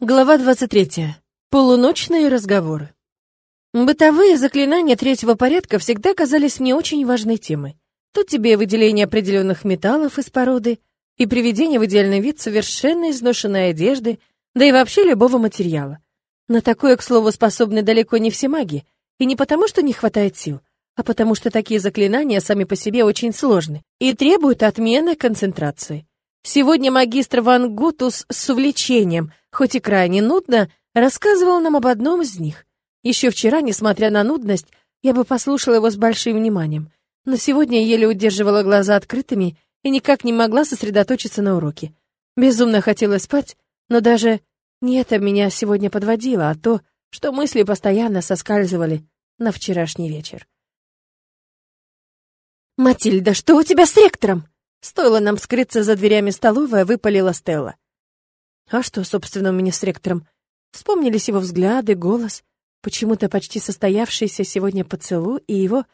Глава 23. Полуночные разговоры. Бытовые заклинания третьего порядка всегда казались мне очень важной темой. Тут тебе выделение определенных металлов из породы и приведение в идеальный вид совершенно изношенной одежды, да и вообще любого материала. На такое, к слову, способны далеко не все маги, и не потому, что не хватает сил, а потому что такие заклинания сами по себе очень сложны и требуют отмены концентрации. Сегодня магистр Ван Гутус с увлечением, хоть и крайне нудно, рассказывал нам об одном из них. Еще вчера, несмотря на нудность, я бы послушала его с большим вниманием, но сегодня еле удерживала глаза открытыми и никак не могла сосредоточиться на уроке. Безумно хотела спать, но даже не это меня сегодня подводило, а то, что мысли постоянно соскальзывали на вчерашний вечер. «Матильда, что у тебя с ректором?» Стоило нам скрыться за дверями столовой, выпалила Стелла. А что, собственно, у меня с ректором? Вспомнились его взгляды, голос, почему-то почти состоявшийся сегодня поцелуй и его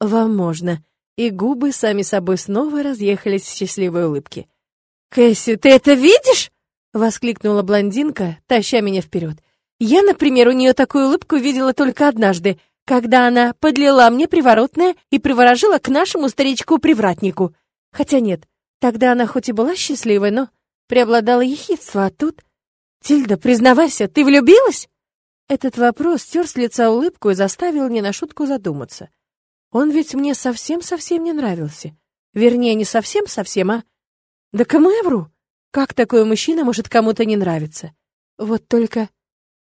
«вам можно», и губы сами собой снова разъехались в счастливой улыбке. «Кэсси, ты это видишь?» — воскликнула блондинка, таща меня вперед. «Я, например, у нее такую улыбку видела только однажды, когда она подлила мне приворотное и приворожила к нашему старичку-привратнику. Хотя нет, тогда она хоть и была счастливой, но преобладало ехидство, а тут... «Тильда, признавайся, ты влюбилась?» Этот вопрос стер с лица улыбку и заставил не на шутку задуматься. Он ведь мне совсем-совсем не нравился. Вернее, не совсем-совсем, а... Да кому я вру? Как такой мужчина может кому-то не нравиться? Вот только...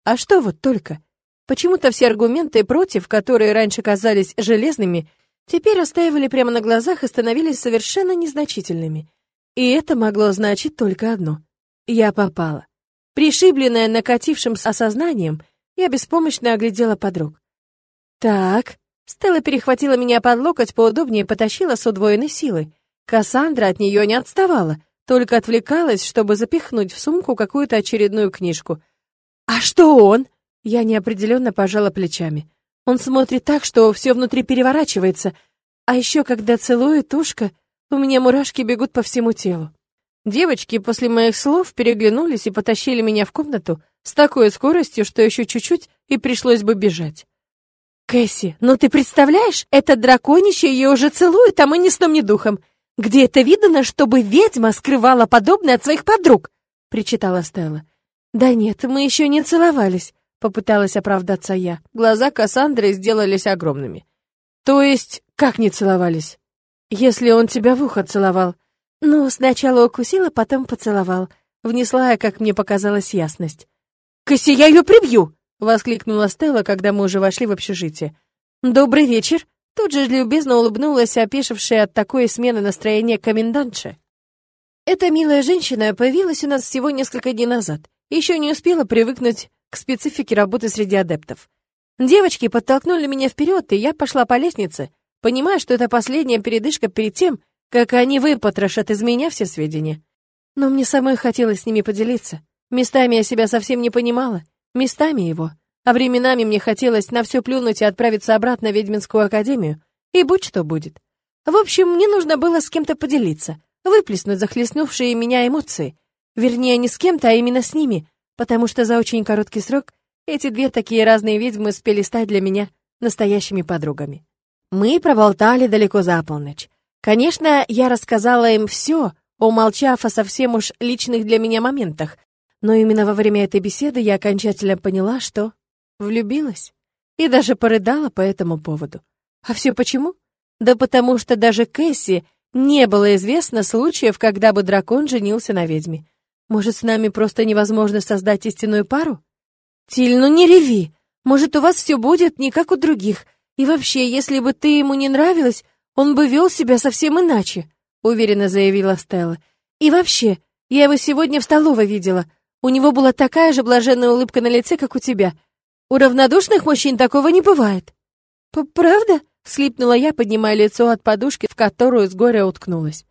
А что вот только? Почему-то все аргументы против, которые раньше казались железными, теперь растаивали прямо на глазах и становились совершенно незначительными. И это могло значить только одно. Я попала. Пришибленная накатившим осознанием, я беспомощно оглядела подруг. «Так...» Стелла перехватила меня под локоть поудобнее и потащила с удвоенной силой. Кассандра от нее не отставала, только отвлекалась, чтобы запихнуть в сумку какую-то очередную книжку. «А что он?» Я неопределенно пожала плечами. Он смотрит так, что все внутри переворачивается. А еще, когда целует ушко, у меня мурашки бегут по всему телу. Девочки после моих слов переглянулись и потащили меня в комнату с такой скоростью, что еще чуть-чуть и пришлось бы бежать. «Кэсси, ну ты представляешь, этот драконище ее уже целует, а мы ни сном, ни духом. Где это видано, чтобы ведьма скрывала подобное от своих подруг?» — причитала Стелла. «Да нет, мы еще не целовались. Попыталась оправдаться я. Глаза Кассандры сделались огромными. То есть, как не целовались? Если он тебя в ухо целовал. Ну, сначала укусила, потом поцеловал. Внесла я, как мне показалось, ясность. «Касси, я ее прибью!» — воскликнула Стелла, когда мы уже вошли в общежитие. «Добрый вечер!» Тут же любезно улыбнулась опешившая от такой смены настроения комендантша. Эта милая женщина появилась у нас всего несколько дней назад. Еще не успела привыкнуть к специфике работы среди адептов. Девочки подтолкнули меня вперед, и я пошла по лестнице, понимая, что это последняя передышка перед тем, как они выпотрошат из меня все сведения. Но мне самой хотелось с ними поделиться. Местами я себя совсем не понимала, местами его. А временами мне хотелось на все плюнуть и отправиться обратно в Ведьминскую академию, и будь что будет. В общем, мне нужно было с кем-то поделиться, выплеснуть захлестнувшие меня эмоции. Вернее, не с кем-то, а именно с ними, потому что за очень короткий срок эти две такие разные ведьмы успели стать для меня настоящими подругами. Мы проболтали далеко за полночь. Конечно, я рассказала им все, умолчав о совсем уж личных для меня моментах, но именно во время этой беседы я окончательно поняла, что влюбилась и даже порыдала по этому поводу. А все почему? Да потому что даже Кэсси не было известно случаев, когда бы дракон женился на ведьме. Может, с нами просто невозможно создать истинную пару? Тиль, ну не реви. Может, у вас все будет не как у других. И вообще, если бы ты ему не нравилась, он бы вел себя совсем иначе, уверенно заявила Стелла. И вообще, я его сегодня в столовой видела. У него была такая же блаженная улыбка на лице, как у тебя. У равнодушных мужчин такого не бывает. Правда? Слипнула я, поднимая лицо от подушки, в которую с горя уткнулась.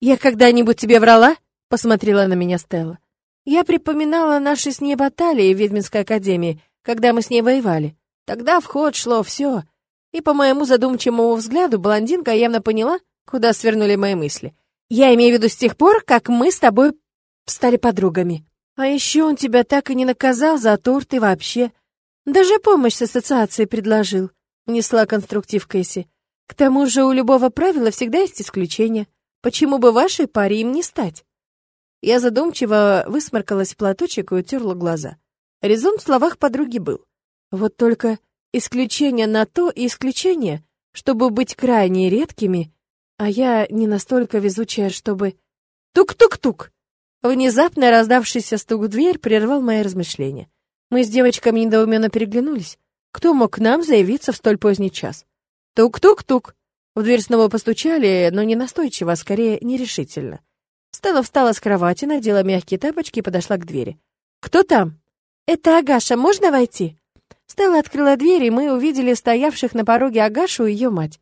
Я когда-нибудь тебе врала? — посмотрела на меня Стелла. Я припоминала наши с ней баталии в Ведьминской академии, когда мы с ней воевали. Тогда в ход шло все. И по моему задумчивому взгляду блондинка явно поняла, куда свернули мои мысли. Я имею в виду с тех пор, как мы с тобой стали подругами. А еще он тебя так и не наказал за торт и вообще. Даже помощь с ассоциацией предложил, внесла конструктив Кэсси. К тому же у любого правила всегда есть исключение. Почему бы вашей паре им не стать? Я задумчиво высморкалась в платочек и утерла глаза. Резон в словах подруги был. Вот только исключение на то и исключение, чтобы быть крайне редкими, а я не настолько везучая, чтобы... Тук-тук-тук! Внезапно раздавшийся стук в дверь прервал мои размышления. Мы с девочками недоуменно переглянулись. Кто мог к нам заявиться в столь поздний час? Тук-тук-тук! В дверь снова постучали, но не настойчиво, а скорее нерешительно. Стелла встала с кровати, надела мягкие тапочки и подошла к двери. «Кто там?» «Это Агаша, можно войти?» Стелла открыла дверь, и мы увидели стоявших на пороге Агашу и ее мать.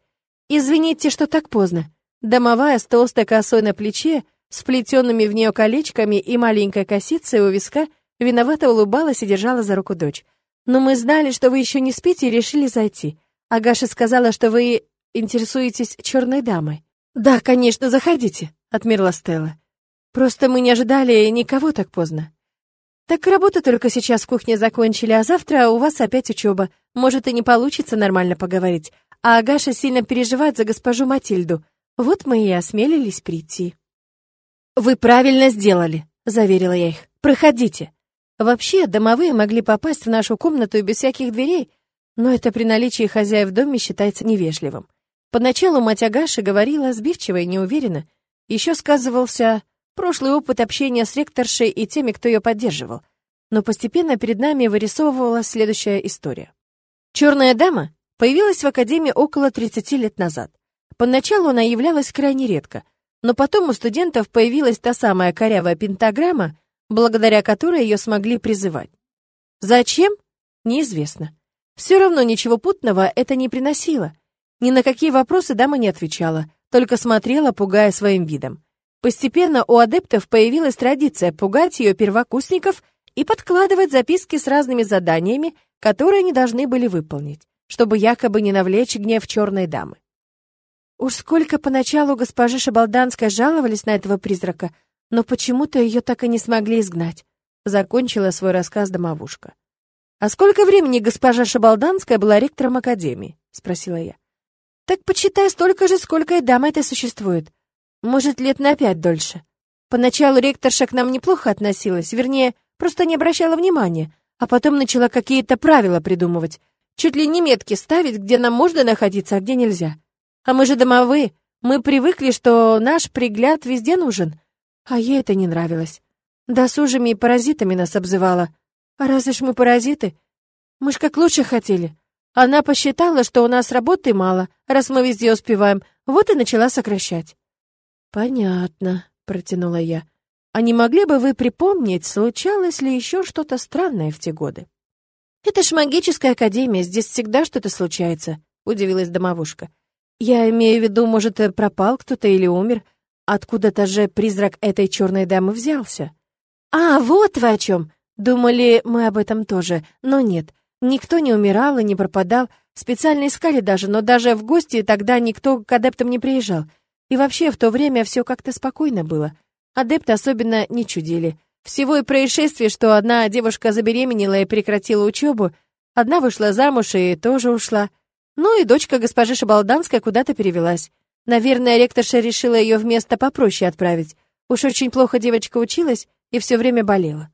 «Извините, что так поздно». Домовая с толстой косой на плече, с вплетенными в нее колечками и маленькой косицей у виска, виновато улыбалась и держала за руку дочь. «Но мы знали, что вы еще не спите и решили зайти. Агаша сказала, что вы интересуетесь черной дамой». «Да, конечно, заходите», — отмерла Стелла. «Просто мы не ожидали никого так поздно». «Так работу только сейчас в кухне закончили, а завтра у вас опять учеба. Может, и не получится нормально поговорить. А Агаша сильно переживает за госпожу Матильду. Вот мы и осмелились прийти». «Вы правильно сделали», — заверила я их. «Проходите». Вообще, домовые могли попасть в нашу комнату без всяких дверей, но это при наличии хозяев в доме считается невежливым. Поначалу мать Агаши говорила сбивчиво и неуверенно. Еще сказывался прошлый опыт общения с ректоршей и теми, кто ее поддерживал. Но постепенно перед нами вырисовывалась следующая история. Черная дама появилась в Академии около 30 лет назад. Поначалу она являлась крайне редко — но потом у студентов появилась та самая корявая пентаграмма, благодаря которой ее смогли призывать. Зачем? Неизвестно. Все равно ничего путного это не приносило. Ни на какие вопросы дама не отвечала, только смотрела, пугая своим видом. Постепенно у адептов появилась традиция пугать ее первокурсников и подкладывать записки с разными заданиями, которые они должны были выполнить, чтобы якобы не навлечь гнев черной дамы. Уж сколько поначалу госпожи Шабалданской жаловались на этого призрака, но почему-то ее так и не смогли изгнать. Закончила свой рассказ домовушка. «А сколько времени госпожа Шабалданская была ректором Академии?» — спросила я. «Так почитай столько же, сколько и дама это существует. Может, лет на пять дольше. Поначалу ректорша к нам неплохо относилась, вернее, просто не обращала внимания, а потом начала какие-то правила придумывать. Чуть ли не метки ставить, где нам можно находиться, а где нельзя. А мы же домовые. Мы привыкли, что наш пригляд везде нужен. А ей это не нравилось. Досужими и паразитами нас обзывала. А разве ж мы паразиты? Мы ж как лучше хотели. Она посчитала, что у нас работы мало, раз мы везде успеваем, вот и начала сокращать. «Понятно», — протянула я. «А не могли бы вы припомнить, случалось ли еще что-то странное в те годы?» «Это ж магическая академия, здесь всегда что-то случается», — удивилась домовушка. Я имею в виду, может, э, пропал кто-то или умер. Откуда-то же призрак этой черной дамы взялся. А, вот вы о чем. Думали мы об этом тоже, но нет. Никто не умирал и не пропадал. Специально искали даже, но даже в гости тогда никто к адептам не приезжал. И вообще в то время все как-то спокойно было. Адепты особенно не чудили. Всего и происшествие, что одна девушка забеременела и прекратила учебу, одна вышла замуж и тоже ушла. Ну и дочка госпожи Шабалданская куда-то перевелась. Наверное, ректорша решила ее в место попроще отправить. Уж очень плохо девочка училась и все время болела.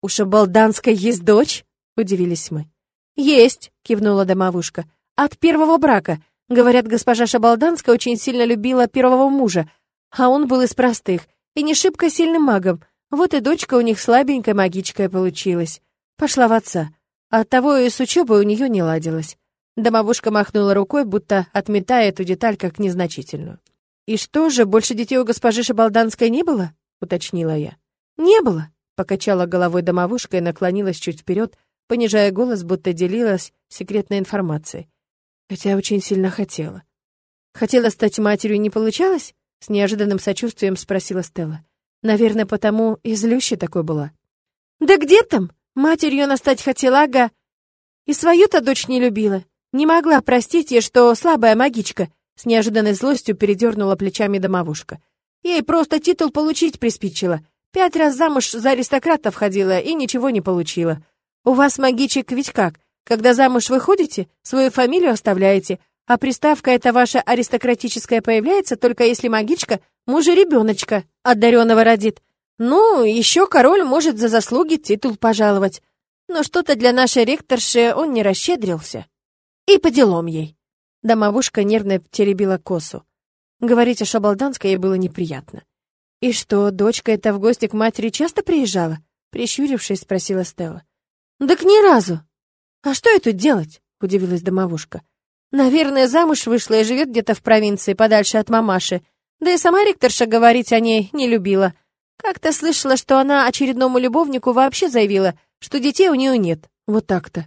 «У Шабалданской есть дочь?» — удивились мы. «Есть», — кивнула домовушка. «От первого брака. Говорят, госпожа Шабалданская очень сильно любила первого мужа, а он был из простых и не шибко сильным магом. Вот и дочка у них слабенькая магичкая получилась. Пошла в отца. Оттого и с учебой у нее не ладилось. Домовушка махнула рукой, будто отметая эту деталь как незначительную. «И что же, больше детей у госпожи Шабалданской не было?» — уточнила я. «Не было», — покачала головой домовушка и наклонилась чуть вперед, понижая голос, будто делилась секретной информацией. Хотя очень сильно хотела. «Хотела стать матерью и не получалось?» — с неожиданным сочувствием спросила Стелла. «Наверное, потому и злющая такой была». «Да где там? Матерью она стать хотела, ага. И свою-то дочь не любила. Не могла простить ей, что слабая магичка, с неожиданной злостью передернула плечами домовушка. Ей просто титул получить приспичило. Пять раз замуж за аристократов ходила и ничего не получила. У вас, магичек, ведь как? Когда замуж выходите, свою фамилию оставляете, а приставка эта ваша аристократическая появляется только если магичка мужа ребеночка одаренного родит. Ну, еще король может за заслуги титул пожаловать. Но что-то для нашей ректорши он не расщедрился. И по делам ей. Домовушка нервно теребила косу. Говорить о Шабалданской ей было неприятно. «И что, дочка эта в гости к матери часто приезжала?» Прищурившись, спросила Стелла. «Так ни разу». «А что ей тут делать?» — удивилась домовушка. «Наверное, замуж вышла и живет где-то в провинции, подальше от мамаши. Да и сама ректорша говорить о ней не любила. Как-то слышала, что она очередному любовнику вообще заявила, что детей у нее нет. Вот так-то».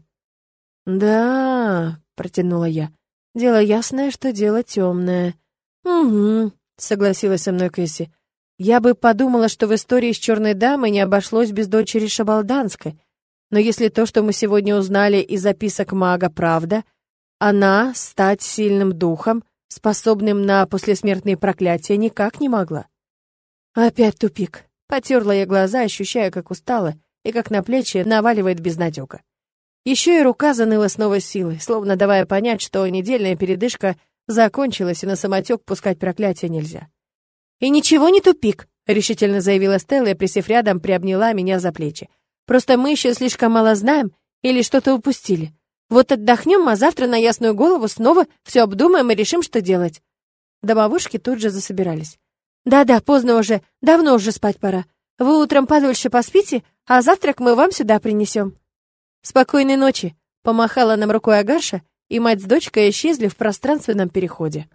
«Да», — протянула я. «Дело ясное, что дело темное». «Угу», — согласилась со мной Кэсси. «Я бы подумала, что в истории с черной дамой не обошлось без дочери Шабалданской. Но если то, что мы сегодня узнали из записок мага, правда, она стать сильным духом, способным на послесмертные проклятия, никак не могла». Опять тупик. Потерла я глаза, ощущая, как устала и как на плечи наваливает безнадега. Еще и рука заныла с новой силой, словно давая понять, что недельная передышка закончилась, и на самотек пускать проклятие нельзя. «И ничего не тупик», — решительно заявила Стелла и, присев рядом, приобняла меня за плечи. «Просто мы еще слишком мало знаем или что-то упустили. Вот отдохнем, а завтра на ясную голову снова все обдумаем и решим, что делать». Домовушки тут же засобирались. «Да-да, поздно уже, давно уже спать пора. Вы утром подольше поспите, а завтрак мы вам сюда принесем». «Спокойной ночи!» — помахала нам рукой Агаша, и мать с дочкой исчезли в пространственном переходе.